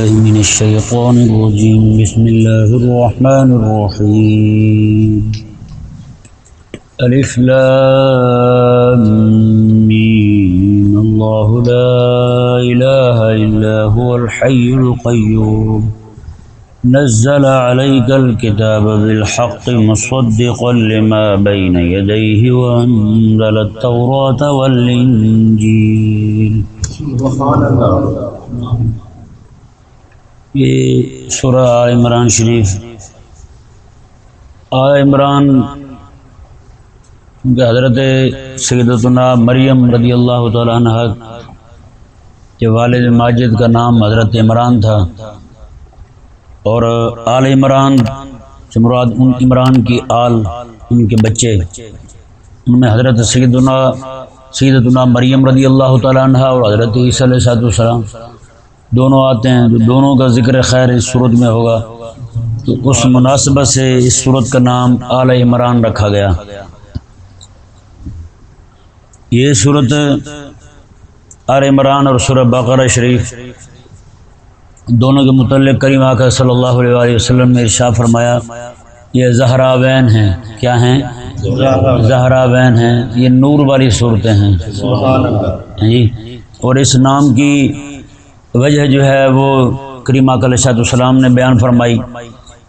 من الشيطان الرجيم. بسم الله الرحمن الرحيم. ألف لام ميم. الله لا إله إلا هو الحي القيوم. نزل عليك الكتاب بالحق مصدقا لما بين يديه وأنزل التوراة والإنجيل. یہ سورہ آل عمران شریف۔ آل عمران کہ حضرت سیدتنا مریم رضی اللہ تعالیٰ عنہ کے والد ماجد کا نام حضرت عمران تھا۔ اور آل عمران سے مراد ان عمران کی آل، ان کے بچے۔ ان میں حضرت سیدنا سیدتنا مریم رضی اللہ تعالیٰ عنہ اور حضرت عیسیٰ علیہ صاحب السلام دونوں آتے ہیں تو دونوں کا ذکر خیر اس صورت میں ہوگا۔ تو اس مناسبت سے اس صورت کا نام اعلی عمران رکھا گیا۔ یہ صورت آل عمران اور سورہ بقرہ شریف دونوں کے متعلق کریم آقا صلی اللہ علیہ وآلہ وسلم نے ارشاد فرمایا یہ زہرا وین ہیں۔ کیا ہیں؟ زہرا وین ہیں۔ یہ نور والی صورتیں ہیں۔ جی۔ اور اس نام کی وجہ جو ہے وہ کریم اکل السلام نے بیان فرمائی،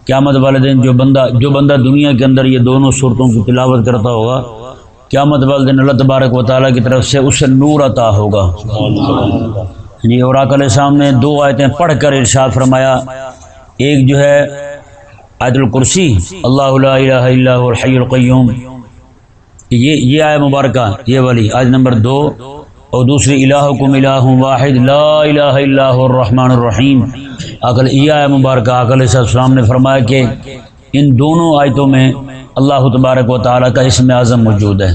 قیامت والے دن جو بندہ جو بندہ دنیا کے اندر یہ دونوں صورتوں کی تلاوت کرتا ہوگا، قیامت والے دن اللہ تبارک و تعالیٰ کی طرف سے اسے نور عطا ہوگا۔ جی اور اکل السلام نے دو آیتیں پڑھ کر ارشاد فرمایا۔ ایک جو ہے آیت الکرسی، اللہ لا الہ الا الحی القیوم۔ یہ یہ آئے مبارکہ، یہ والی آج نمبر دو۔ اور دوسری الہکم الہ واحد، لا الہ الا الرحمن الرحیم۔ عقل یہ مبارکہ عقل علیہ السلام نے فرمایا کہ ان دونوں آیتوں میں اللہ تبارک و تعالیٰ کا اسم اعظم موجود ہے۔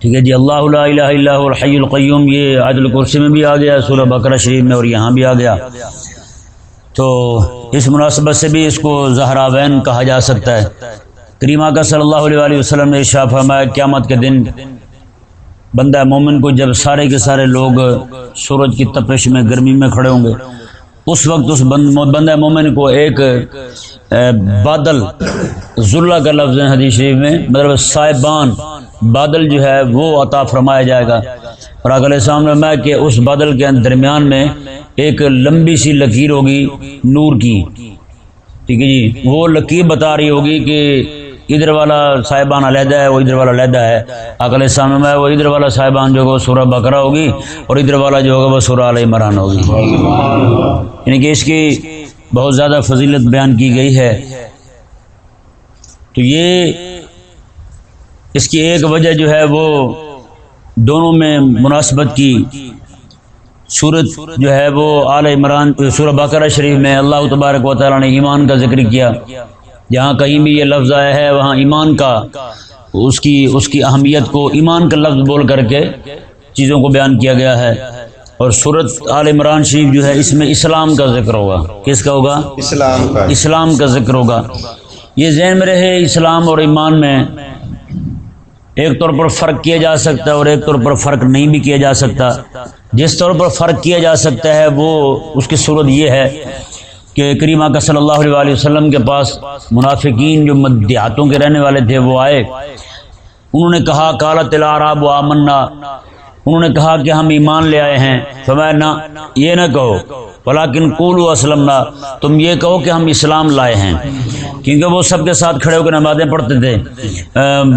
ٹھیک ہے جی اللہ لا الہ الا هو الحی القیوم، یہ آیت الکرسی میں بھی آ گیا، سورہ بقرہ شریف میں اور یہاں بھی آ گیا۔ تو اس مناسبت سے بھی اس کو زہراوین کہا جا سکتا ہے۔ کریمہ کا صلی اللہ علیہ وسلم نے ارشاد فرمایا، قیامت کے دن بندہ مومن کو جب سارے کے سارے لوگ سورج کی تپش میں گرمی میں کھڑے ہوں گے، اس وقت اس بندہ مومن کو ایک بادل ذلہ کا لفظ ہے حدیث شریف میں مطلب صاحبان، بادل جو ہے وہ عطا فرمایا جائے گا۔ اور اگلے سامنے میں کہ اس بادل کے درمیان میں ایک لمبی سی لکیر ہوگی، نور کی۔ ٹھیک ہے جی وہ لکیر بتا رہی ہوگی کہ ادھر والا صاحبان علیحدہ ہے، وہ ادھر والا علیحدہ ہے۔ اگلے سامنے میں وہ ادھر والا صاحبان جو ہوگا سورہ بکرا ہوگی اور ادھر والا جو ہوگا وہ سورہ علیہ عمران ہوگی۔ یعنی کہ اس کی بہت زیادہ فضیلت بیان کی گئی ہے۔ تو یہ اس کی ایک وجہ جو ہے وہ دونوں میں مناسبت کی صورت جو ہے وہ اعلی عمران، سورہ بقرہ شریف میں اللہ تبارک و تعالیٰ نے ایمان کا ذکر کیا۔ جہاں کہیں بھی یہ لفظ آیا ہے وہاں ایمان کا اس کی اس کی اہمیت کو ایمان کا لفظ بول کر کے چیزوں کو بیان کیا گیا ہے۔ اور صورت عال عمران شریف جو ہے اس میں اسلام کا ذکر ہوگا۔ کس کا ہوگا؟ اسلام کا۔ اسلام کا ذکر ہوگا۔ یہ ذہن میں رہے اسلام اور ایمان میں ایک طور پر فرق کیا جا سکتا ہے اور ایک طور پر فرق نہیں بھی کیا جا سکتا۔ جس طور پر فرق کیا جا سکتا ہے وہ اس کی صورت یہ ہے کہ کریمہ کا صلی اللہ علیہ وسلم کے پاس منافقین جو دیہاتوں کے رہنے والے تھے وہ آئے۔ انہوں نے کہا کالا تلا راب و آمنا۔ انہوں نے کہا کہ ہم ایمان لے آئے ہیں۔ فرمایا، نہ، یہ نہ کہو۔ بلاکن قول اسلم تم یہ کہو کہ ہم اسلام لائے ہیں۔ کیونکہ وہ سب کے ساتھ کھڑے ہو کے نمازیں پڑھتے تھے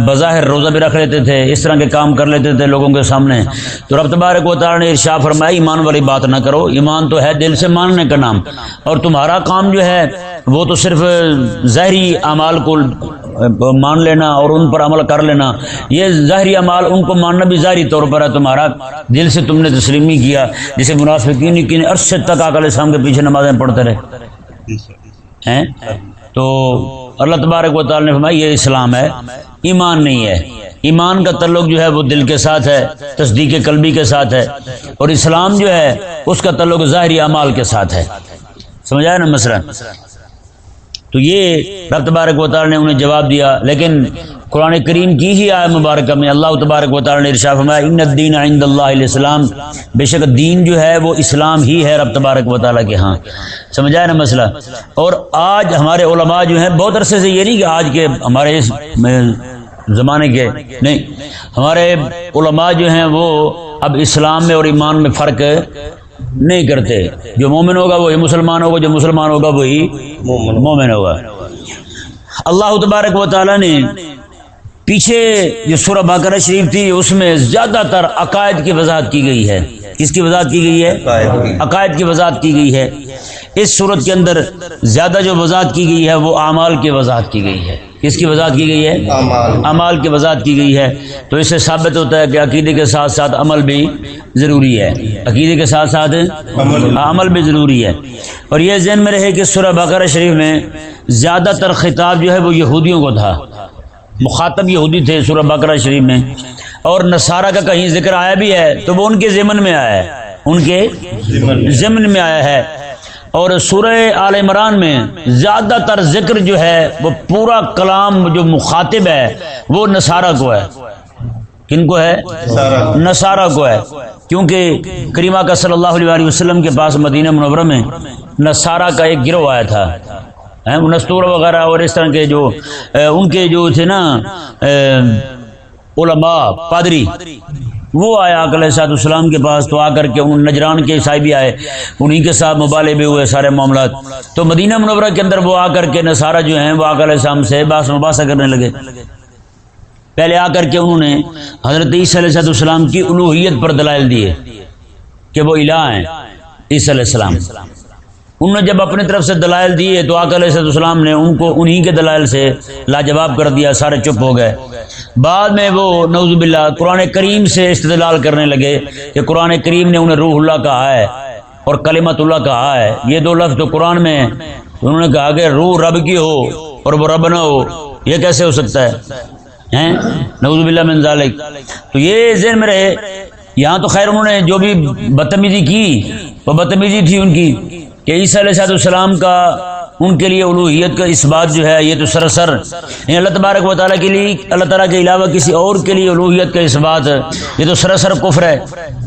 بظاہر روزہ بھی رکھ لیتے تھے اس طرح کے کام کر لیتے تھے لوگوں کے سامنے۔ تو رب تبارک و تعالی نے ارشاد فرمایا ایمان والی بات نہ کرو ایمان تو ہے دل سے ماننے کا نام۔ اور تمہارا کام جو ہے وہ تو صرف ظاہری اعمال کو مان لینا اور ان پر عمل کر لینا۔ یہ ظاہری اعمال ان کو ماننا بھی ظاہری طور پر ہے۔ تمہارا دل سے تم نے تسلیمی کیا جسے مناسبین کی عرصے تک آکل اسلام کے پیچھے نمازیں پڑھتے رہے۔ ہیں؟ تو اللہ تبارک و تعالیٰ نے فرمایا، یہ اسلام ہے، ایمان نہیں ہے۔ ایمان کا تعلق جو ہے، وہ دل کے ساتھ ہے، تصدیق قلبی کے ساتھ ہے۔ اور اسلام جو ہے، اس کا تعلق ظاہری اعمال کے ساتھ ہے۔ سمجھایا نا مثلا تو یہ رب تبارک و تعالیٰ نے انہیں جواب دیا، لیکن قرآن کریم کی ہی آئے مبارکہ میں اللہ تبارک و تعالیٰ نے ارشا فرمایا، ان الدین عند اللہ علیہ السلام بے شک دین جو ہے وہ اسلام ہی ہے رب تبارک و تعالیٰ کے ہاں۔ سمجھا ہے نا مسئلہ؟ اور آج ہمارے علماء جو ہیں بہت عرصے سے یہ نہیں کہ آج کے ہمارے اس زمانے کے، نہیں۔ ہمارے علماء جو ہیں وہ اب اسلام میں اور ایمان میں فرق نہیں کرتے۔ جو مومن ہوگا وہی مسلمان ہوگا، جو مسلمان ہوگا وہی مومن ہوگا۔ اللہ تبارک و تعالیٰ نے پیچھے جو سورہ باقر شریف تھی اس میں زیادہ تر عقائد کی وضاحت کی گئی ہے۔ کس کی وضاحت کی گئی ہے؟ عقائد کی۔ وضاحت کی گئی ہے۔ اس صورت کے اندر زیادہ جو وضاحت کی گئی ہے وہ اعمال کی وضاحت کی گئی ہے۔ کس کی وضاحت کی گئی ہے؟ امال کی وضاحت کی گئی ہے۔ تو اس سے ثابت ہوتا ہے کہ عقیدے کے ساتھ ساتھ عمل بھی ضروری ہے۔ عقیدے کے ساتھ ساتھ عمل بھی۔ ضروری ہے۔ اور یہ ذہن میں رہے کہ سورہ بقرہ شریف میں زیادہ تر خطاب جو ہے وہ یہودیوں کو تھا۔ مخاطب یہودی تھے سورہ بقرہ شریف میں۔ اور نصارہ کا کہیں ذکر آیا بھی ہے، تو وہ ان کے ضمن میں آیا ہے۔ ان کے ضمن میں آیا ہے۔ اور سورہ آل عمران میں زیادہ تر ذکر جو ہے، وہ پورا کلام جو مخاطب ہے، وہ نصارہ کو ہے۔ کن کو ہے؟ نصارہ کو ہے۔ کیونکہ کریمہ کا صلی اللہ علیہ وسلم کے پاس مدینہ منورہ میں نصارہ کا ایک گروہ آیا تھا۔ نستور وغیرہ اور اس طرح کے جو ان کے جو تھے نا علماء پادری وہ آیا علیہ صاحب السلام کے پاس تو آ کر کے ان نجران کے عیسائی بھی آئے انہیں کے ساتھ مبالے بھی ہوئے سارے معاملات۔ تو مدینہ منورہ کے اندر وہ آ کر کے نصارہ جو ہیں، وہ علیہ السلام سے باس مباحثہ کرنے لگے۔ پہلے آ کر کے انہوں نے حضرت عیسی علیہ صاحب السلام کی الوحیت پر دلائل دیے کہ وہ الہ ہیں، عیسی علیہ السلام۔ انہوں نے جب اپنی طرف سے دلائل دیے، تو آک علیہ السلام نے ان کو انہی کے دلائل سے لاجواب کر دیا، سارے چپ ہو گئے۔ بعد میں وہ نوز باللہ قرآن کریم سے استدلال کرنے لگے کہ قرآن کریم نے انہیں روح اللہ کہا ہے اور کلمت اللہ کہا ہے۔ یہ دو لفظ تو قرآن میں انہوں نے کہا کہ روح رب کی ہو اور وہ رب نہ ہو، یہ کیسے ہو سکتا ہے؟ نوز باللہ من ذالک۔ تو یہ ذہن میں رہے، یہاں تو خیر انہوں نے جو بھی بدتمیزی کی، وہ بدتمیزی تھی ان کی۔ کہ عیسیٰ علیہ السلام کا ان کے لیے الوحیت کا اس بات جو ہے یہ تو سراسر یعنی اللہ تبارک و تعالیٰ کے لیے اللہ تعالیٰ کے علاوہ کسی اور کے لیے الوحیت کا اس بات یہ تو سراسر کفر ہے،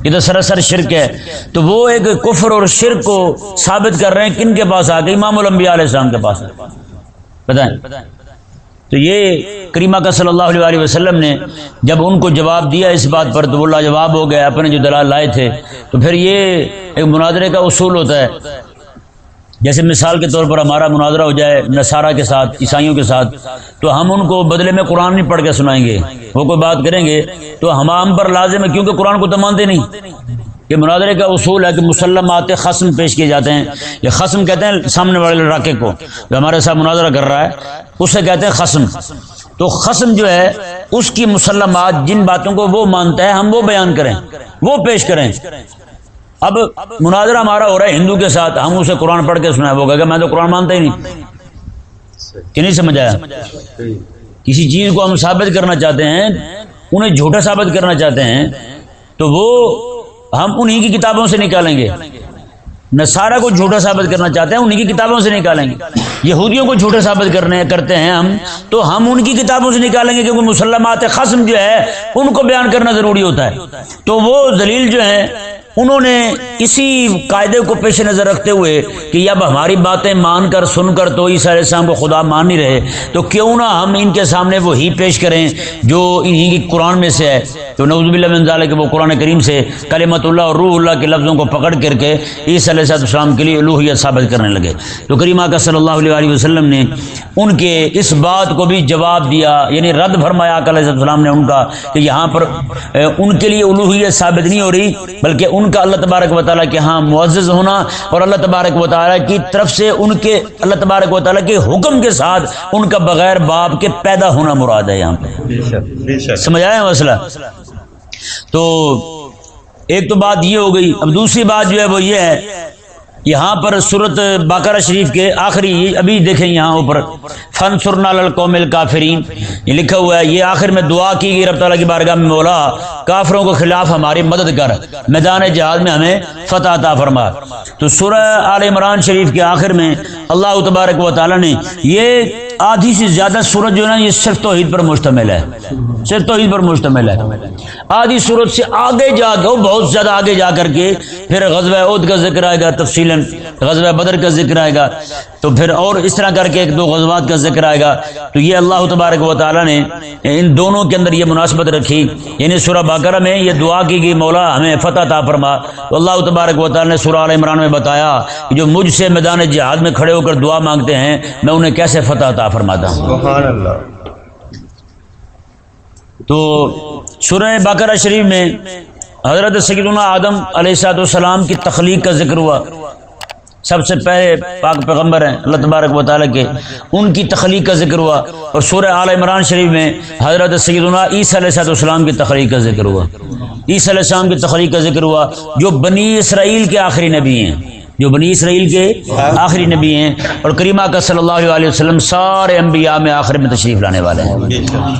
یہ تو سراسر شرک ہے۔ تو وہ ایک کفر اور شرک کو ثابت کر رہے ہیں کن کے پاس آ کے؟ امام الانبیاء علیہ السلام کے پاس۔ بتائیں۔ تو یہ کریمہ کا صلی اللہ علیہ وسلم نے جب ان کو جواب دیا اس بات پر تو وہ لاجواب ہو گئے، اپنے جو دلال لائے تھے۔ تو پھر یہ ایک مناظرے کا اصول ہوتا ہے۔ جیسے مثال کے طور پر ہمارا مناظرہ ہو جائے نصارہ کے ساتھ، عیسائیوں کے ساتھ، تو ہم ان کو بدلے میں قرآن نہیں پڑھ کے سنائیں گے۔ وہ کوئی بات کریں گے تو ہم پر لازم ہے، کیونکہ قرآن کو تو مانتے نہیں۔ یہ مناظرے کا اصول ہے کہ مسلمات خسم پیش کیے جاتے ہیں۔ یہ خسم کہتے ہیں سامنے والے راکے کو۔ جو ہمارے ساتھ مناظرہ کر رہا ہے، اسے کہتے ہیں خسم تو خسم جو ہے، اس کی مسلمات جن باتوں کو وہ مانتا ہے، ہم وہ بیان کریں، وہ پیش کریں۔ اب مناظرہ ہمارا ہو رہا ہے ہندو کے ساتھ، ہم اسے قرآن پڑھ کے سنا وہ کہ میں تو قرآن مانتا ہی نہیں۔ کہ نہیں سمجھ آیا؟ کسی چیز کو ہم ثابت کرنا چاہتے ہیں، انہیں جھوٹا ثابت کرنا چاہتے ہیں، تو وہ ہم انہی کی کتابوں سے نکالیں گے۔ نصارہ کو جھوٹا ثابت کرنا چاہتے ہیں، انہی کی کتابوں سے نکالیں گے۔ یہودیوں کو جھوٹا ثابت کرنے کرتے ہیں ہم، تو ہم ان کی کتابوں سے نکالیں گے، کیونکہ مسلمات خسم جو ہے، ان کو بیان کرنا ضروری ہوتا ہے۔ تو وہ دلیل جو ہے انہوں نے اسی قاعدے کو پیش نظر رکھتے ہوئے کہ اب ہماری باتیں مان کر سن کر تو عیسیٰ علیہ السلام کو خدا مان نہیں رہے، تو کیوں نہ ہم ان کے سامنے وہ ہی پیش کریں جو انہی کی قرآن میں سے ہے۔ تو نوز باللہ من ذالک کہ وہ قرآن کریم سے کلمت اللہ اور روح اللہ کے لفظوں کو پکڑ کر کے عیسیٰ علیہ السلام کے لیے الوحیت ثابت کرنے لگے۔ تو کریمہ کا صلی اللہ علیہ وسلم نے ان کے اس بات کو بھی جواب دیا یعنی رد فرمایا، علیہ السلام نے ان کا کہ یہاں پر ان کے لیے الوحیت ثابت نہیں ہو رہی، بلکہ ان کا اللہ تبارک و تعالیٰ کے ہاں معزز ہونا اور اللہ تبارک و تعالیٰ کی طرف سے ان کے اللہ تبارک و تعالیٰ کے حکم کے ساتھ ان کا بغیر باپ کے پیدا ہونا مراد ہے یہاں پہ۔ سمجھ آیا مسئلہ؟ تو ایک تو بات یہ ہو گئی اب دوسری بات جو ہے وہ یہ ہے یہاں پر صورت باقرہ شریف کے آخری ابھی دیکھیں یہاں اوپر۔ فن سرنا القوم الکافرین یہ لکھا ہوا ہے، یہ آخر میں دعا کی گئی، رب تعالیٰ کی بارگاہ میں مولا، کافروں کے خلاف ہماری مدد کر۔ میدان جہاد میں ہمیں فتح عطا فرما۔ تو سورہ آل عمران شریف کے آخر میں اللہ تبارک و تعالیٰ نے یہ آدھی سے زیادہ سورج جو ہے نا، یہ صرف توحید پر مشتمل ہے۔ صرف توحید پر مشتمل ہے۔ آدھی سورج سے آگے جا کے بہت زیادہ آگے جا کر کے، پھر غزوہ عود کا ذکر آئے گا تفصیل غزوہ بدر کا ذکر آئے گا۔ تو پھر اور اس طرح کر کے ایک دو غزوات کا ذکر آئے گا۔ تو یہ اللہ تبارک و تعالیٰ نے ان دونوں کے اندر یہ مناسبت رکھی۔ یعنی سورہ باقرہ میں یہ دعا کی گئی مولا ہمیں فتح تا فرما۔ تو اللہ تبارک و تعالیٰ نے سورہ عال عمران میں بتایا کہ جو مجھ سے میدان جہاد میں کھڑے ہو کر دعا مانگتے ہیں میں انہیں کیسے فتح تا فرماتا ہوں؟ سبحان اللہ تو سورہ باقرہ شریف میں حضرت سیدنا آدم علیہ والسلام کی تخلیق کا ذکر ہوا۔ سب سے پہلے پاک پیغمبر ہیں، اللہ تبارک و تعالیٰ کے۔ ان کی تخلیق کا ذکر ہوا اور سورہ عال عمران شریف میں حضرت سیدنا عیسی علیہ صاحب السلام کی تخلیق کا ذکر ہوا۔ عیسی علیہ السلام کی تخلیق کا ذکر ہوا جو بنی اسرائیل کے آخری نبی ہیں۔ جو بنی اسرائیل کے آخری نبی ہیں اور کریمہ کا صلی اللہ علیہ وسلم سارے انبیاء میں آخر میں تشریف لانے والے ہیں۔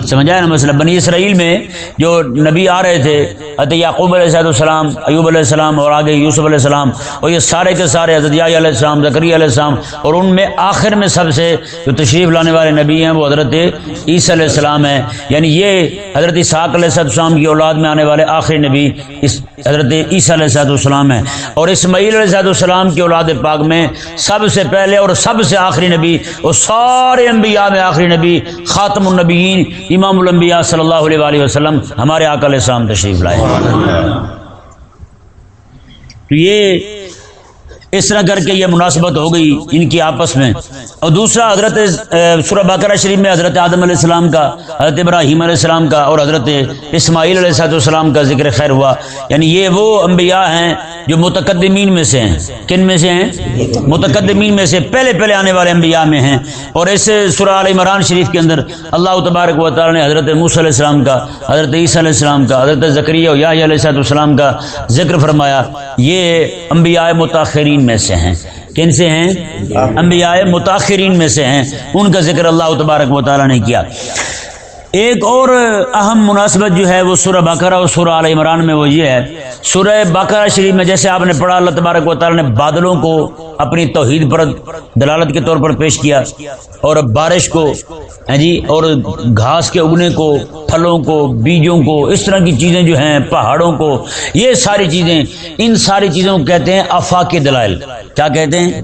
سمجھا ہے نا مسئلہ؟ بنی اسرائیل میں جو نبی آ رہے تھے، حضرت یعقوب علیہ السلام ایوب علیہ السلام اور آگے یوسف علیہ السلام اور یہ سارے کے سارے حضرت علیہ السلام ذکری علیہ السلام اور ان میں آخر میں سب سے جو تشریف لانے والے نبی ہیں وہ حضرت عیسی علیہ السلام ہیں۔ یعنی یہ حضرت اسحاق علیہ السلام کی اولاد میں آنے والے آخری نبی اس حضرت عیسیٰ علیہ السلام ہیں اور اسماعیل علیہ السلام کی اولاد پاک میں سب سے پہلے اور سب سے آخری نبی اور سارے انبیاء میں آخری نبی خاتم النبیین امام الانبیاء صلی اللہ علیہ وآلہ وسلم ہمارے آقا علیہ السلام تشریف لائے۔ تو یہ اس طرح کر کے یہ مناسبت ہو گئی ان کی آپس میں۔ اور دوسرا حضرت سورہ باقرہ شریف میں حضرت آدم علیہ السلام کا، حضرت ابراہیم علیہ السلام کا اور حضرت اسماعیل علیہ السلام کا ذکر خیر ہوا۔ یعنی یہ وہ انبیاء ہیں جو متقدمین میں سے ہیں۔ کن میں سے ہیں؟ متقدمین میں سے پہلے پہلے آنے والے انبیاء میں ہیں۔ اور اس سورہ علیہ عمران شریف کے اندر اللہ تبارک و تعالیٰ نے حضرت موس علیہ السلام کا، حضرت عیسیٰ علیہ السلام کا، حضرت ذکریہ اور یا علیہ السلام کا ذکر فرمایا۔ یہ انبیاء متاثرین میں سے ہیں۔ کن سے ہیں؟ انبیاء متاخرین میں سے ہیں۔ ان کا ذکر اللہ تبارک و تعالیٰ نے کیا۔ ایک اور اہم مناسبت جو ہے وہ سورہ بقرہ اور سورہ عال عمران میں وہ یہ ہے۔ سورہ بقرہ شریف میں جیسے آپ نے پڑھا، اللہ تبارک و تعالیٰ نے بادلوں کو اپنی توحید پر، دلالت کے طور پر پیش کیا اور بارش کو ہاں جی اور گھاس کے اگنے کو، پھلوں کو، بیجوں کو، اس طرح کی چیزیں جو ہیں، پہاڑوں کو، یہ ساری چیزیں، ان ساری چیزوں کو کہتے ہیں افاقی دلائل۔ کیا کہتے ہیں؟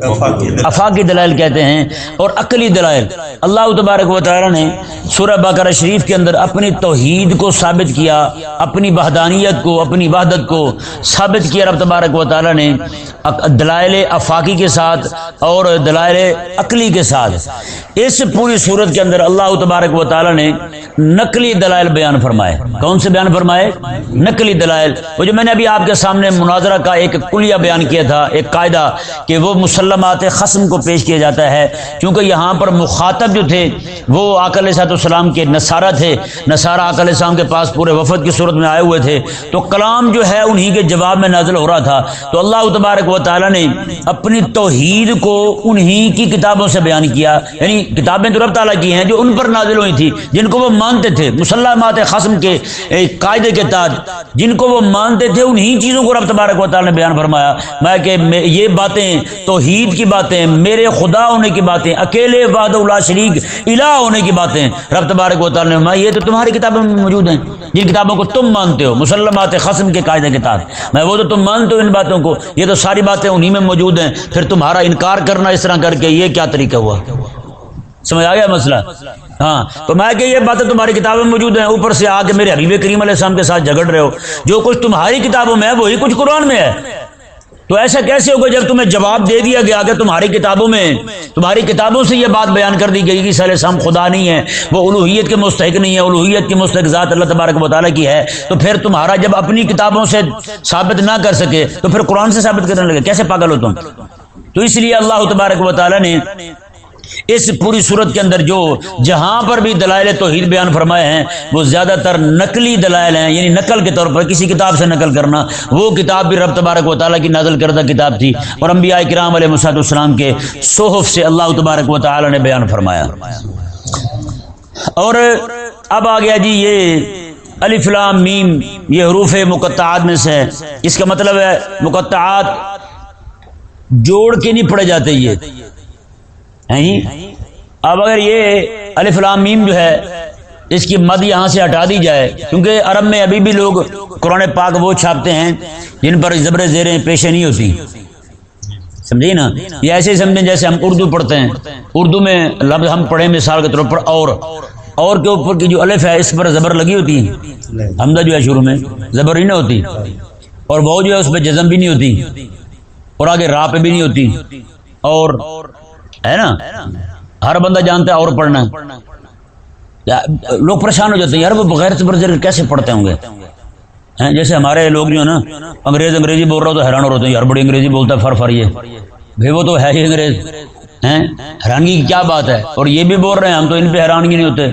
افاقی دلائل کہتے ہیں اور عقلی دلائل۔ اللہ تبارک و تعالیٰ نے سورہ بقرہ شریف کے اندر اپنی توحید کو ثابت کیا، اپنی وحدانیت کو، اپنی وحدت کو ثابت کیا۔ رب تبارک و تعالیٰ نے دلائل افاقی کے ساتھ اور دلائل عقلی کے ساتھ۔ اس پوری صورت کے اندر اللہ تبارک و تعالیٰ نے نقلی دلائل بیان فرمائے۔ کون سے بیان فرمائے؟ نقلی دلائل۔ وہ جو میں نے ابھی آپ کے سامنے مناظرہ کا ایک کلیہ بیان کیا تھا، ایک قاعدہ کہ وہ مسلمات خسم کو پیش کیا جاتا ہے، کیونکہ یہاں پر مخاطب جو تھے، وہ آکل صاحب السلام کے نصارہ تھے۔ نصارہ آکل السلام کے پاس پورے وفد کی صورت میں آئے ہوئے تھے۔ تو کلام جو ہے، انہی کے جواب میں نازل ہو رہا تھا۔ تو اللہ تبارک و تعالیٰ نے اپنی توحید کو انہی کی کتابوں سے بیان کیا۔ یعنی کتابیں تو رب تعالیٰ کی ہیں جو ان پر نازل ہوئی تھی، جن کو وہ مانتے تھے۔ مسلمات خسم کے قاعدے کے تحت جن کو وہ مانتے تھے، انہی چیزوں کو رب تبارک و تعالیٰ نے بیان فرمایا۔ میں کہ یہ باتیں باتیں، توحید کی باتیں، میرے خدا ہونے کی باتیں، اکیلے واد اللہ شریک، الہ ہونے کی باتیں۔ رب تبارک و تعالیٰ نے یہ تو تمہاری کتابوں میں موجود ہیں۔ جن کتابوں کو تم مانتے ہو، مسلمات خسم کے قاعدے کے تحت۔ میں وہ تو تم مانتے ہو ان باتوں کو، یہ تو ساری باتیں انہی میں موجود ہیں۔ پھر تمہارا انکار کرنا اس طرح کر کے یہ کیا طریقہ ہوا؟ سمجھ آ گیا مسئلہ؟ ہاں تو میں کہ یہ باتیں تمہاری کتابوں میں موجود ہیں، اوپر سے آ کے میرے حبیب کریم علیہ السلام کے ساتھ جھگڑ رہے ہو۔ جو کچھ تمہاری کتابوں میں ہے، وہی کچھ قرآن میں ہے۔ تو ایسا کیسے ہوگا جب تمہیں جواب دے دیا گیا کہ تمہاری کتابوں میں تمہاری کتابوں سے یہ بات بیان کر دی گئی کہ سر سم خدا نہیں ہے، وہ الوحیت کے مستحق نہیں ہے الوحیت کی مستحق ذات اللہ تبارک مطالعہ کی ہے۔ تو پھر تمہارا جب اپنی کتابوں سے ثابت نہ کر سکے، تو پھر قرآن سے ثابت کرنے لگے، کیسے پاگل ہو تم؟ تو اس لیے اللہ تبارک و تعالیٰ نے اس پوری صورت کے اندر جو جہاں پر بھی دلائل توحید بیان فرمائے ہیں، وہ زیادہ تر نقلی دلائل ہیں یعنی نقل کے طور پر کسی کتاب سے نقل کرنا، وہ کتاب بھی رب تبارک و تعالیٰ کی نازل کردہ کتاب تھی۔ اور انبیاء کرام علیہ مساط السلام کے صحف سے اللہ تبارک و تعالیٰ نے بیان فرمایا۔ اور اب آ گیا جی یہ علی فلام میم، یہ حروف مقطعات میں سے ہے۔ اس کا مطلب ہے مقطعات جوڑ کے نہیں پڑے جاتے یہ۔ اب اگر یہ الف لام میم جو ہے، اس کی مد یہاں سے ہٹا دی جائے، کیونکہ عرب میں ابھی بھی لوگ قرآن پاک وہ چھاپتے ہیں جن پر زبر زیریں پیشے نہیں ہوتی۔ سمجھیے نا؟ یہ ایسے سمجھیں جیسے ہم اردو پڑھتے ہیں۔ اردو میں لفظ ہم پڑھیں مثال کے طور پر اور۔ اور کے اوپر کی جو الف ہے، اس پر زبر لگی ہوتی ہے حمدہ جو ہے شروع میں، زبر ہی نہ ہوتی۔ اور وہ جو ہے، اس پہ جزم بھی نہیں ہوتی۔ اور آگے راہ پہ بھی نہیں ہوتی۔ اور ہے نا؟ ہر بندہ جانتا ہے اور پڑھنا لوگ پریشان ہو جاتے ہیں، یار وہ بغیر زبر کیسے پڑھتے ہوں گے؟ جیسے ہمارے لوگ جو ہے نا، انگریز، انگریزی بول رہا ہو تو حیران ہو رہے ہیں، یار بڑی انگریزی بولتا ہے، فر فر یہ۔ بھائی وہ تو ہے ہی انگریز۔ ہیں؟ حیرانگی کی کیا بات ہے؟ اور یہ بھی بول رہے ہیں، ہم تو ان پہ حیرانگی نہیں ہوتے۔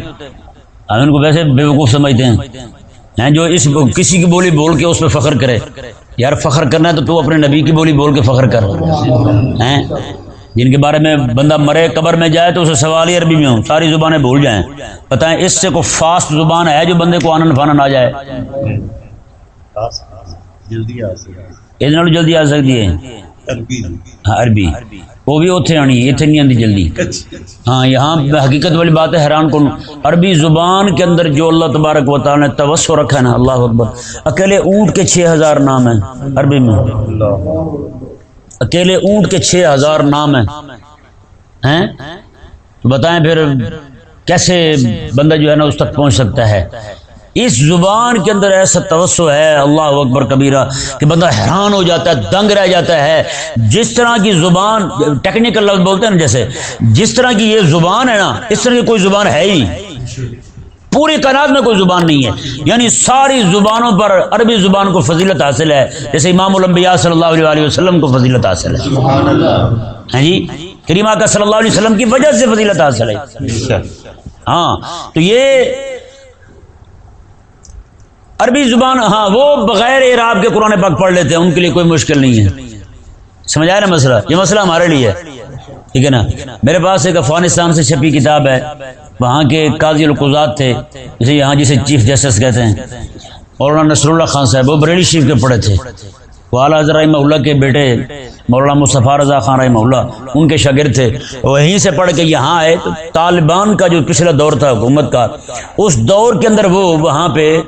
ہم ان کو ویسے بے وقوف سمجھتے ہیں، جو اس کسی کی بولی بول کے اس پہ فخر کرے۔ یار فخر کرنا ہے تو تو اپنے نبی کی بولی بول کے فخر کر۔ ہیں؟ جن کے بارے میں بندہ مرے قبر میں جائے تو اسے سوال ہی عربی میں ہوں ساری زبانیں بھول جائیں۔ بتائیں اس سے کوئی فاسٹ زبان ہے جو بندے کو آنند فانن آ جائے۔ جلدی جلدی آ سکتی ہے۔ ہاں عربی۔ وہ بھی اتنے آنی ہے اتنے نہیں آتی جلدی۔ ہاں یہاں حقیقت والی بات ہے حیران کن۔ عربی زبان کے اندر جو اللہ تبارک و تعالیٰ نے توسع رکھا ہے نا اللہ اکبر۔ اکیلے اونٹ کے چھ ہزار نام ہیں عربی میں۔ اکیلے اونٹ کے چھ ہزار نام ہیں۔ بتائیں پھر کیسے بندہ جو ہے نا اس تک پہنچ سکتا ہے۔ اس زبان کے اندر ایسا توسع ہے، اللہ اکبر کبیرہ، کہ بندہ حیران ہو جاتا ہے، دنگ رہ جاتا ہے۔ جس طرح کی زبان ٹیکنیکل لفظ بولتے ہیں نا جیسے، جس طرح کی یہ زبان ہے نا، اس طرح کی کوئی زبان ہے ہی پوری کائنات میں کوئی زبان نہیں ہے۔ یعنی ساری زبانوں پر عربی زبان کو فضیلت حاصل ہے۔ جیسے امام الانبیاء صلی اللہ علیہ وسلم کو فضیلت حاصل ہے۔ ہاں جی؟ کریمہ کا صلی اللہ علیہ وسلم کی وجہ سے فضیلت حاصل ہے۔ ہاں تو یہ عربی زبان ہاں وہ بغیر اعراب کے قرآن پاک پڑھ لیتے ہیں ان کے لیے کوئی مشکل نہیں ہے۔ سمجھ آیا نا مسئلہ؟ یہ مسئلہ ہمارے لیے ہے۔ ٹھیک ہے نا؟ میرے پاس ایک افغانستان سے چھپی کتاب ہے۔ وہاں کے قاضی القزات تھے، جسے یہاں جسے چیف جسٹس کہتے ہیں۔ مولانا نصر اللہ خان صاحب، وہ بریلی شریف کے پڑھے تھے۔ وہ اعلیٰ حضرت رحمہ اللہ کے بیٹے مولانا مصطفیٰ رضا خان رحمہ اللہ، ان کے شاگرد تھے۔ وہیں سے پڑھ کے یہاں آئے، تو طالبان کا جو پچھلا دور تھا حکومت کا، اس دور کے اندر وہ وہاں پہ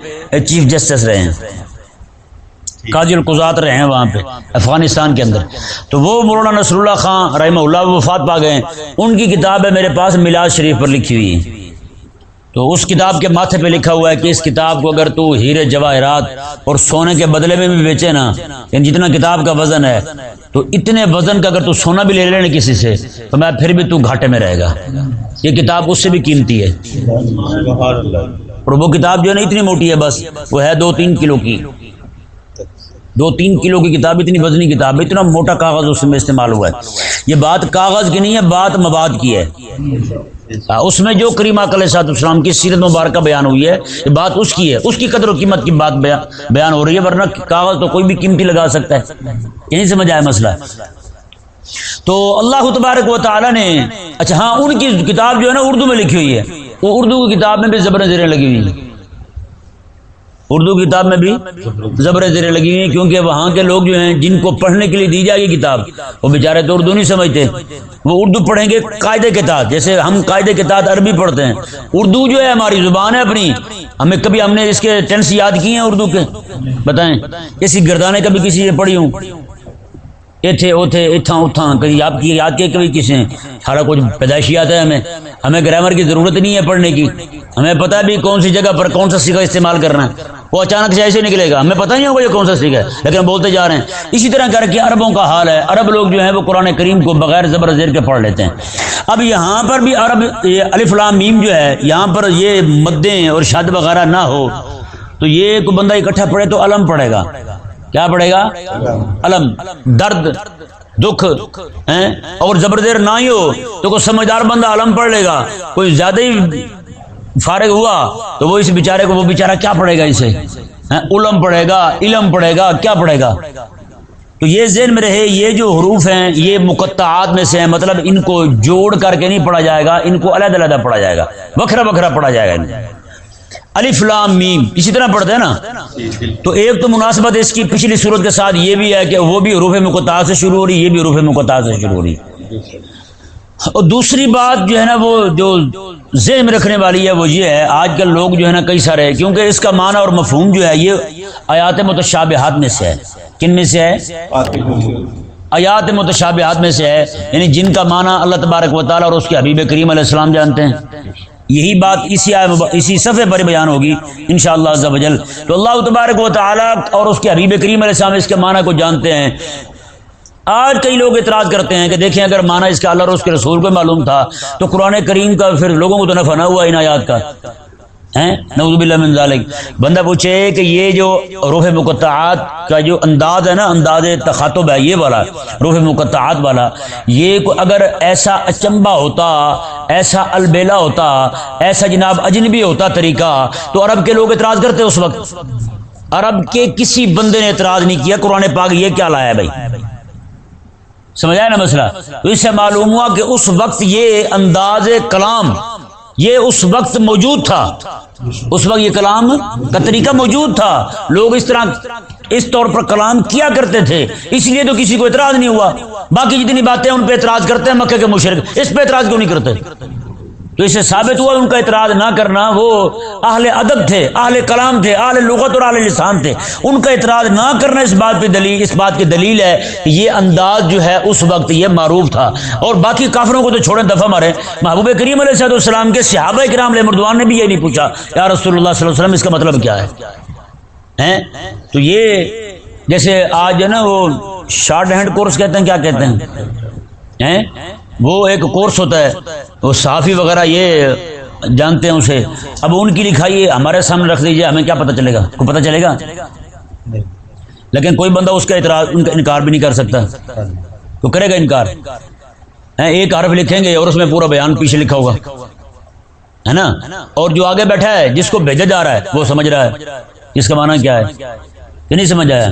چیف جسٹس رہے ہیں۔ قاضی القزات رہے ہیں وہاں پہ، افغانستان کے اندر۔ تو وہ مولانا نصر اللہ خان رحمہ اللہ وفات پا گئے۔ ان کی کتاب ہے میرے پاس، میلاد شریف پر لکھی ہوئی۔ ہے تو اس کتاب کے ماتھے پہ لکھا ہوا ہے کہ اس کتاب کو اگر تو ہیرے جواہرات اور سونے کے بدلے میں بھی بیچے نا یعنی جتنا کتاب کا وزن ہے، تو اتنے وزن کا اگر تو سونا بھی لے لینا کسی سے، تو میں پھر بھی تو گھاٹے میں رہے گا۔ یہ کتاب اس سے بھی قیمتی ہے۔ اور وہ کتاب جو ہے نا اتنی موٹی ہے بس، وہ ہے دو تین کلو کی۔ دو تین کلو کی کتاب، اتنی وزنی کتاب، اتنا موٹا کاغذ اس میں استعمال ہوا ہے۔ یہ بات کاغذ کی نہیں ہے، بات مواد کی ہے۔ ہاں، اس میں جو کریمہ کل سات اسلام کی سیرت مبارکہ بیان ہوئی ہے، یہ بات اس کی ہے۔ اس کی قدر و قیمت کی بات بیان ہو رہی ہے، ورنہ کاغذ تو کوئی بھی قیمتی لگا سکتا ہے۔ یہیں سمجھ آئے مسئلہ۔ تو اللہ تبارک و تعالیٰ نے اچھا ہاں ان کی کتاب جو ہے نا اردو میں لکھی ہوئی ہے۔ وہ اردو کی کتاب میں بھی زبر زیریں لگی ہوئی ہیں۔ اردو کتاب میں بھی زبر زیریں لگی ہوئی ہیں، کیونکہ وہاں کے لوگ جو ہیں، جن کو پڑھنے کے لیے دی جائے گی کتاب، وہ بیچارے تو اردو نہیں سمجھتے۔ وہ اردو پڑھیں گے قاعدے کے تحت، جیسے ہم قاعدے کے تحت عربی پڑھتے ہیں۔ اردو جو ہے، ہماری زبان ہے اپنی۔ ہمیں کبھی، ہم نے اس کے ٹینس یاد کیے ہیں اردو کے؟ بتائیں۔ کسی گردانے کبھی کسی نے پڑھی ہوں؟ ایتھے اوتھے اتھاں اتھاں کبھی آپ کی یاد کے کبھی کسی نے؟ سارا کچھ پیدائشی آتا ہے ہمیں۔ ہمیں گرامر کی ضرورت نہیں ہے پڑھنے کی۔ ہمیں پتہ بھی کون سی جگہ پر کون سا سیکھا استعمال کرنا ہے۔ وہ اچانک سے ایسے نکلے گا۔ ہمیں پتہ نہیں ہوگا یہ کون سا سیکھا ہے، لیکن بولتے جا رہے ہیں۔ اسی طرح کر کے عربوں کا حال ہے۔ عرب لوگ جو ہیں وہ قرآن کریم کو بغیر زبر زیر کے پڑھ لیتے ہیں۔ اب یہاں پر بھی عرب الف لام میم جو ہے، یہاں پر یہ مدیں اور شاد وغیرہ نہ ہو، تو یہ کوئی بندہ اکٹھا پڑھے تو علم پڑھے گا۔ کیا پڑھے گا؟ علم۔ درد، دکھ اور زبردیر نہ ہی ہو تو کوئی سمجھدار بندہ علم پڑھ لے گا۔ کوئی زیادہ ہی فارغ ہوا تو وہ اس بیچارے کو وہ بیچارہ کیا پڑھے گا اسے؟ ہاں، علم پڑھے گا، علم پڑھے گا، کیا پڑھے گا؟ تو یہ ذہن میں رہے، یہ جو حروف ہیں، یہ مقطعات میں سے ہیں مطلب ان کو جوڑ کر کے نہیں پڑھا جائے گا، ان کو علیحدہ علیحدہ پڑھا جائے گا۔ بکھرا بکھرا پڑھا جائے گا الف لام میم، اسی طرح پڑھتے ہیں نا؟ تو ایک تو مناسبت اس کی پچھلی صورت کے ساتھ یہ بھی ہے کہ وہ بھی حروف مقطع سے شروع ہو رہی، یہ بھی حروف مقطع سے شروع ہو رہی۔ اور دوسری بات جو ہے نا وہ جو ذہن میں رکھنے والی ہے وہ یہ ہے، آج کل لوگ جو ہے نا کئی سارے، کیونکہ اس کا معنی اور مفہوم جو ہے یہ آیات متشابہات میں سے ہے۔ کن میں سے ہے؟ آیات متشابہات میں سے ہے۔ یعنی جن کا معنی اللہ تبارک و تعالیٰ اور اس کے حبیب کریم علیہ السلام جانتے ہیں۔ یہی بات اسی اسی صفحے پر بیان ہوگی انشاءاللہ شاء اللہ تو اللہ تبارک و تعالیٰ اور اس کے حبیب کریم علیہ السلام اس کے معنی کو جانتے ہیں۔ آج کئی لوگ اعتراض کرتے ہیں کہ دیکھیں اگر مانا اس کا اللہ اور اس کے رسول کو معلوم تھا تو قرآن کریم کا پھر لوگوں کو تو نفع نہ ہوا ان آیات کا۔ من ذالک۔ بندہ پوچھے کہ یہ جو روح مقطعات کا جو انداز ہے نا، انداز تخاتب ہے، یہ والا، روح مقطعات والا، یہ اگر ایسا اچمبا ہوتا، ایسا البیلا ہوتا، ایسا جناب اجنبی ہوتا طریقہ، تو عرب کے لوگ اعتراض کرتے اس وقت۔ عرب کے کسی بندے نے اعتراض نہیں کیا، قرآن پاک یہ کیا لایا بھائی؟ سمجھا نا مسئلہ؟ تو اس سے معلوم ہوا کہ اس وقت یہ انداز کلام، یہ اس وقت موجود تھا۔ اس وقت یہ کلام کا طریقہ موجود تھا۔ لوگ اس طرح، اس طور پر کلام کیا کرتے تھے۔ اس لیے تو کسی کو اعتراض نہیں ہوا۔ باقی جتنی باتیں ان پہ اعتراض کرتے ہیں مکہ کے مشرق، اس پہ اعتراض کیوں نہیں کرتے؟ تو اس سے ثابت ہوا ان کا اعتراض نہ کرنا، وہ اہل ادب تھے، اہل کلام تھے، اہل لغت اور اہل لسان تھے۔ ان کا اعتراض نہ کرنا اس بات پہ دلیل، اس بات کی دلیل ہے یہ انداز جو ہے اس وقت یہ معروف تھا۔ اور باقی کافروں کو تو چھوڑیں، دفعہ مارے محبوب کریم علیہ صحت السلام کے صحابہ کرام علیہ مردوان نے بھی یہ نہیں پوچھا، یا رسول اللہ صلی اللہ علیہ وسلم، اس کا مطلب کیا ہے؟ تو یہ جیسے آج ہے نا وہ شارٹ ہینڈ کورس کہتے ہیں، کیا کہتے ہیں؟ وہ ایک کورس ہوتا ہے، وہ صحافی وغیرہ یہ جانتے ہیں اسے۔ اب ان کی لکھائی ہمارے سامنے رکھ دیجیے ہمیں کیا پتہ چلے گا؟ کو پتہ چلے گا؟ لیکن کوئی بندہ اس کا اعتراض، ان کا انکار بھی نہیں کر سکتا۔ تو کرے گا انکار؟ ایک حرف لکھیں گے اور اس میں پورا بیان پیچھے لکھا ہوگا۔ ہے نا؟ اور جو آگے بیٹھا ہے، جس کو بھیجا جا رہا ہے، وہ سمجھ رہا ہے۔ اس کا معنی کیا ہے؟ کہ نہیں سمجھ آیا؟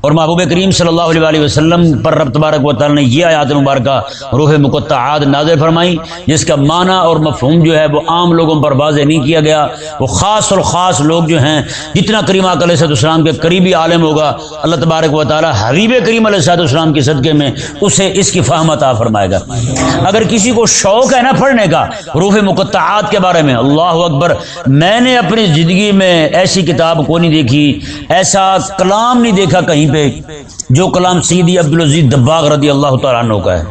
اور محبوب کریم صلی اللہ علیہ وسلم پر رب تبارک و تعالی نے یہ آیات مبارکہ روح مقطعات نازل فرمائی، جس کا معنی اور مفہوم جو ہے وہ عام لوگوں پر واضح نہیں کیا گیا۔ وہ خاص اور خاص لوگ جو ہیں، جتنا کریم علیہ صد السلام کے قریبی عالم ہوگا، اللہ تبارک و تعالی حبیب کریم علیہ صد السلام کے صدقے میں اسے اس کی فہمت آ فرمائے گا۔ اگر کسی کو شوق ہے نا پڑھنے کا روح مقطعات کے بارے میں، اللہ اکبر، میں نے اپنی زندگی میں ایسی کتاب کو نہیں دیکھی، ایسا کلام نہیں دیکھا کہیں پہ، جو کلام سیدی عبدالعزیز دباغ رضی اللہ تعالیٰ عنہ کا ہے۔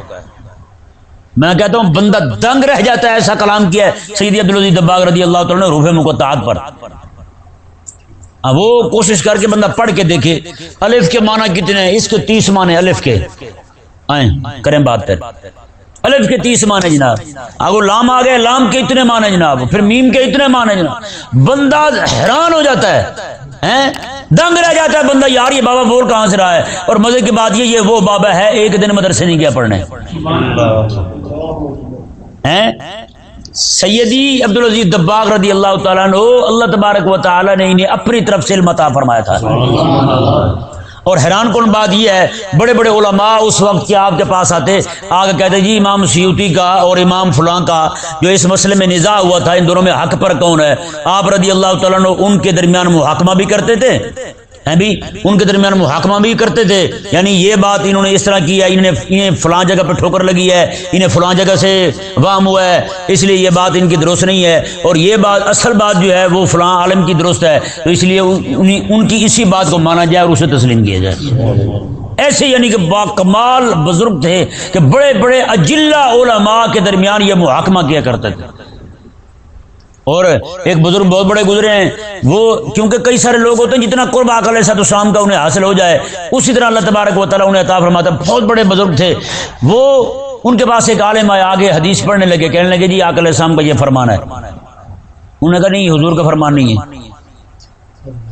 میں کہتا ہوں، بندہ دنگ رہ جاتا ہے، ایسا کلام کیا ہے، سیدی عبدالعزیز دباغ رضی اللہ تعالیٰ نے روح مقطعات پر۔ وہ کوشش کر کے بندہ پڑھ کے دیکھے، الف کے معنی کتنے ہیں؟ اس کے تیس معنی الف کے۔ آئیں، کریں بات کر الف کے تیس معنی جناب۔ اگر لام آ گئے، لام کے اتنے معنی جناب۔ پھر میم کے اتنے معنی جناب۔ بندہ حیران ہو جاتا ہے دنگ رہ جاتا ہے، بندہ یار، یہ بابا بول کہاں سے رہا ہے؟ اور مزے کی بات یہ یہ وہ بابا ہے، ایک دن مدرسے نہیں گیا پڑھنے۔ سیدی عبدالعزیز دباغ رضی اللہ تعالیٰ نے اللہ تبارک و تعالیٰ نے انہیں اپنی طرف سے عطا فرمایا تھا۔ اور حیران کن بات یہ ہے، بڑے بڑے علماء اس وقت کے آپ کے پاس آتے؟ آگے کہتے جی امام سیوتی کا اور امام فلاں کا جو اس مسئلے میں نظاہ ہوا تھا، ان دونوں میں حق پر کون ہے؟ آپ رضی اللہ تعالیٰ ان کے درمیان محاکمہ بھی کرتے تھے؟ بھی، ان کے درمیان محاکمہ بھی کرتے تھے۔ یعنی یہ بات انہوں نے اس طرح کی ہے انہیں انہیں فلاں جگہ پہ ٹھوکر لگی ہے، انہیں فلاں جگہ سے وام ہوا ہے۔ اس لیے یہ بات ان کی درست نہیں ہے۔ اور یہ بات، اصل بات جو ہے، وہ فلاں عالم کی درست ہے۔ تو اس لیے ان کی اسی بات کو مانا جائے اور اسے تسلیم کیا جائے۔ ایسے یعنی کہ با کمال بزرگ تھے کہ بڑے بڑے اجلا علماء کے درمیان یہ محاکمہ کیا کرتے تھے۔ اور ایک بزرگ بہت بڑے گزرے ہیں، وہ کیونکہ کئی سارے لوگ ہوتے ہیں، جتنا قرب آکل ایسا تو شام کا انہیں حاصل ہو جائے، اسی طرح اللہ تبارک و تعالیٰ انہیں عطا فرماتا بہت بڑے بزرگ تھے۔ وہ ان کے پاس ایک عالم آئے، آگے حدیث پڑھنے لگے، کہنے لگے جی آکل شام کا یہ فرمان ہے۔ انہوں نے کہا، نہیں، حضور کا فرمان نہیں ہے۔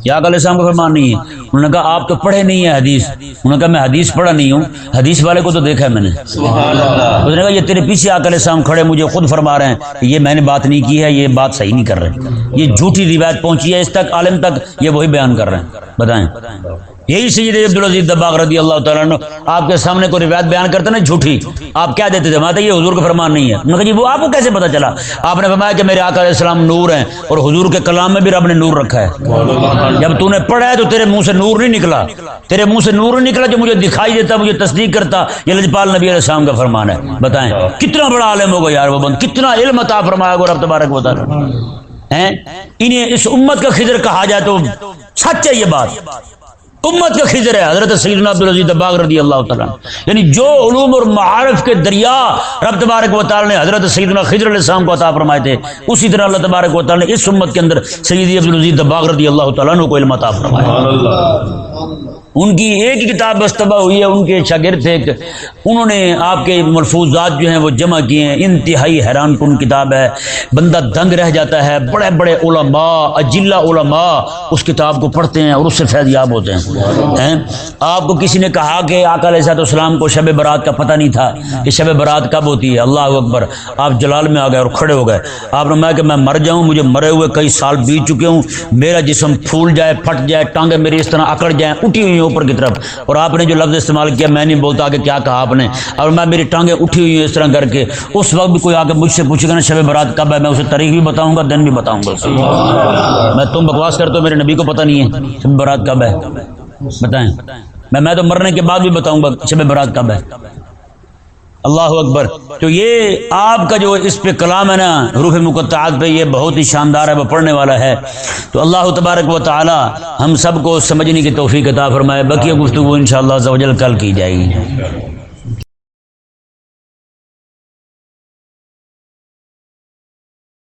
یا علیہ السلام کا فرمان نہیں ہے۔ انہوں نے کہا آپ تو پڑھے نہیں ہیں حدیث۔ انہوں نے کہا میں حدیث پڑھا نہیں ہوں۔ حدیث والے کو تو دیکھا ہے میں نے۔ اس نے کہا یہ تیرے پیچھے آ علیہ السلام کھڑے مجھے خود فرما رہے ہیں یہ میں نے بات نہیں کی ہے یہ بات صحیح نہیں کر رہے۔ یہ جھوٹی روایت پہنچی ہے اس تک عالم تک یہ وہی بیان کر رہے ہیں۔ بتائیں۔ یہی سید عبدالعزیز دباغ رضی اللہ تعالیٰ عنہ آپ کے سامنے کوئی روایت بیان کرتے نا جھوٹی آپ کیا دیتے تھے؟ ماتا یہ حضور کا فرمان نہیں ہے۔ میں کہا جی وہ آپ کو کیسے پتا چلا؟ آپ نے فرمایا کہ میرے آقا علیہ السلام نور ہیں اور حضور کے کلام میں بھی رب نے نور رکھا ہے۔ جب تو نے پڑھا ہے تو تیرے منہ سے نور نہیں نکلا۔ تیرے منہ سے نور نہیں نکلا جو مجھے دکھائی دیتا، مجھے تصدیق کرتا۔ یہ لجپال نبی علیہ السلام کا فرمان ہے۔ بتائیں، کتنا بڑا عالم ہوگا یار وہ بند، کتنا علم عطا فرمایا گا رب تبارک بتا انہیں اس امت کا خضر کہا جائے تو سچ ہے یہ بات۔ امت کا خضر ہے، حضرت سیدنا عبدالعزیز دباغ رضی اللہ تعالیٰ یعنی جو علوم اور معارف کے دریا رب تبارک و تعالیٰ نے حضرت سیدنا خضر علیہ السلام کو عطا فرمائے تھے، اسی طرح اللہ تبارک و تعالیٰ نے اس امت کے اندر سیدی عبدالعزیز دباغ رضی اللہ تعالیٰ کو علم عطا فرمایا۔ ان کی ایک ہی کتاب بستبہ ہوئی ہے، ان کے شاگرد تھے انہوں نے آپ کے ملفوظات جو ہیں وہ جمع کیے ہیں۔ انتہائی حیران کن کتاب ہے۔ بندہ دنگ رہ جاتا ہے۔ بڑے بڑے علماء اجلا علماء اس کتاب کو پڑھتے ہیں اور اس سے فیض یاب ہوتے ہیں۔ آپ کو کسی نے کہا کہ آقا علیہ صاحب السلام کو شب برات کا پتہ نہیں تھا کہ شب برات کب ہوتی ہے۔ اللہ اکبر۔ آپ جلال میں آ گئے اور کھڑے ہو گئے۔ آپ نے میں کہ میں مر جاؤں، مجھے مرے ہوئے کئی سال بیت چکے ہوں۔ میرا جسم پھول جائے، پھٹ جائے، ٹانگیں میری اس طرح اکڑ جائیں، اٹھی ہوئی ہیں اوپر کی طرف۔ اور آپ نے جو لفظ استعمال کیا، میں نہیں بولتا کہ کیا کہا آپ نے۔ اور میں میری ٹانگیں اٹھی ہوئی ہیں اس طرح کر کے۔ اس وقت بھی کوئی آ کے مجھ سے پوچھے گا نا، شب برات کب ہے؟ میں اسے تاریخ بھی بتاؤں گا، دن بھی بتاؤں گا۔ میں تم بکواس کرتے ہو، میرے نبی کو پتہ نہیں ہے شب برات کب ہے۔ بتائیں۔ میں میں تو مرنے کے بعد بھی بتاؤں گا شب برات کب ہے۔ اللہ اکبر۔ تو یہ آپ کا جو اس پہ کلام ہے نا روح مقطعات پہ، یہ بہت ہی شاندار ہے، وہ پڑھنے والا ہے۔ تو اللہ تبارک و تعالی ہم سب کو سمجھنے کی توفیق عطا فرمائے۔ بقیہ گفتگو انشاءاللہ شاء اللہ کل کی جائے گی۔